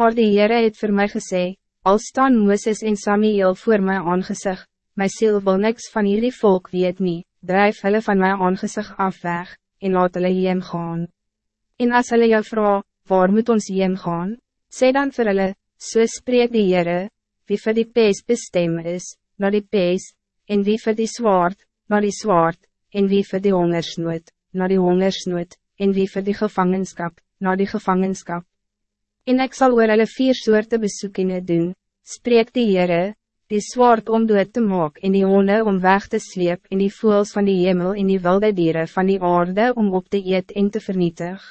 Maar die Heere het voor mij gesê, al staan Mooses en Samuel voor my aangezicht, my ziel wil niks van jullie volk weet nie, drijf hulle van my aangezicht af weg, en laat hulle heen gaan. En as hulle jou vraag, waar moet ons heen gaan? Sê dan vir hulle, so spreek die Heere, wie vir die pees bestem is, na die pees, en wie vir die zwaard, na die zwaard, en wie vir die hongersnood, na die hongersnood, en wie vir die gevangenskap, na die gevangenskap. En ik zal oor hulle vier soorte besoekingen doen, spreek die Heere, die zwaard om dood te maak en die honde om weg te sleep en die voels van die hemel en die wilde dieren van die aarde om op te eet en te vernietig.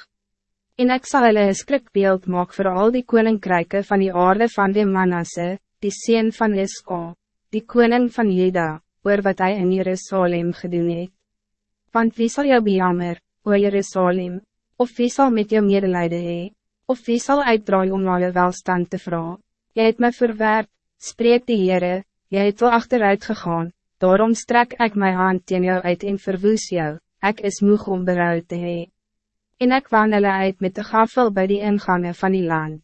En ik zal hulle een skrikbeeld maak voor al die koninkryke van die aarde van die Manasse, die sien van Iska, die koning van Juda, oor wat hij in Jerusalem gedoen het. Want wie zal jou bejammer, o Jerusalem, of wie zal met jou medelijden hee, of wie zal uitdraai om na jou welstand te vragen? Jy het my verwerp, spreek die Heere, jy het wel achteruit gegaan, daarom strek ik mijn hand teen jou uit en verwoes jou, ik is moeg om berouw te hee. En waan hulle uit met de gafel bij die ingangen van die land.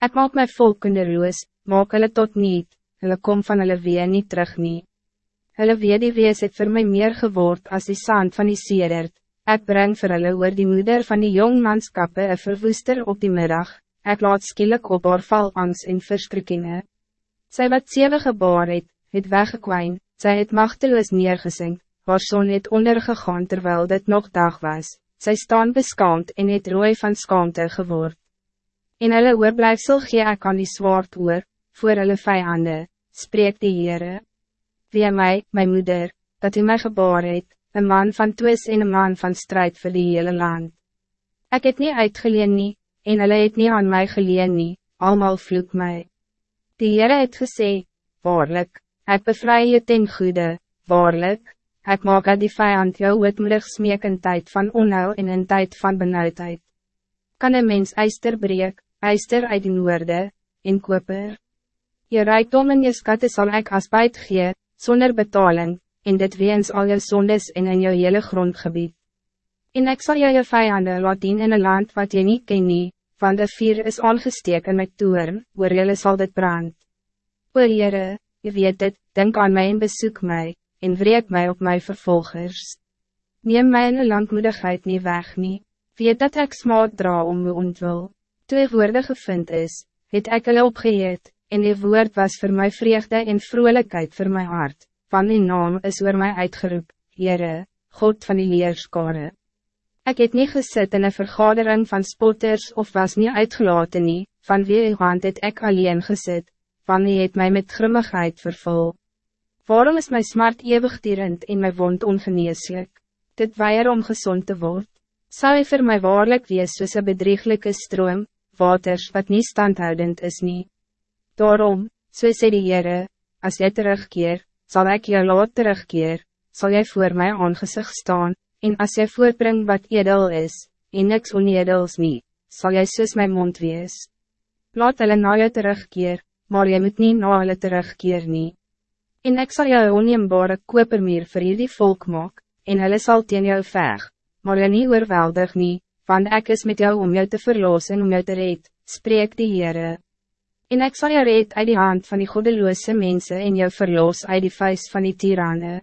Ik maak my volkendeloos, maak hulle tot niet, hulle kom van hulle wee niet terug nie. Hulle wee die wees het vir my meer geword als die sand van die sedert, Ik breng vir hulle oor die moeder van die jongmanskappe een verwoester op die middag, ik laat skielik op haar val angst en verskrikkingen. Zij wat zeven geboren het, het weggekwijn, zij het machteloos neergesink, haar zon het ondergegaan terwijl dit nog dag was, zij staan beskaamd en het rooi van skaamte geword. In hulle oorblijfsel gee ek aan die zwaard oor, voor hulle vijanden, spreek die Heere. Wie mij, mijn moeder, dat u mij geboren het, een man van twis en een man van strijd voor die hele land. Ik het niet uitgeleen nie, en hulle het nie aan mij geleen nie, allemaal vloek mij. Die Heere het gesê, waarlik, ik bevry je ten goede, waarlik, ik maak uit die vijand jou ootmoedig smeek in tijd van onhou en in tijd van benauwdheid. Kan een mens eister breek, eister uit die noorde, en koper? Je rijkdom en je skatte zal ik als buit gee, zonder betaling, en dit weens al jou sondes en in jou hele grondgebied. En ik zal jou je vijanden laat dien in een land wat je niet ken nie, van de vier is aangesteek in my toern, oor jylle sal dit brand. O Heere, je weet dit, denk aan mij en bezoek mij, en wreek mij op mijn vervolgers. Neem my in een landmoedigheid niet weg nie, weet dat ik smaad dra om my ontwil. Toe woorde gevind is, het ek hulle opgeheet, en die woord was voor mij vreugde en vrolijkheid voor mijn hart van die naam is oor mij uitgeroep, Heere, God van die leerskare. Ik het niet gezet in een vergadering van spotters of was niet uitgelaten nie, van wie hand het ek alleen gezet, van wie het mij met grimmigheid vervul. Waarom is mijn smart eeuwigdierend en mijn wond ongeneeslijk? Dit weier om gezond te worden. Zou hy vir my waarlik wees soos een bedrieglijke stroom, waters wat niet standhoudend is nie. Daarom, so sê die Heere, as jy terugkeer, zal ik je laat terugkeer, zal jij voor mij aangezicht staan, en als jij voortbrengt wat edel is, en niks onedels niet, zal jij soos mijn mond wees. Laat hulle na jou terugkeer, maar jy moet niet na hulle terugkeer nie. En ik zal jou onneembare kopermeer vir die volk maak, en hulle sal teen jou veg, maar jy nie oorweldig nie, want ek is met jou om jou te verlossen en om jou te red, spreek die Heere. En ik zal je red uit die hand van die goddeloze mensen en jou verlos uit die vuist van die tyranne.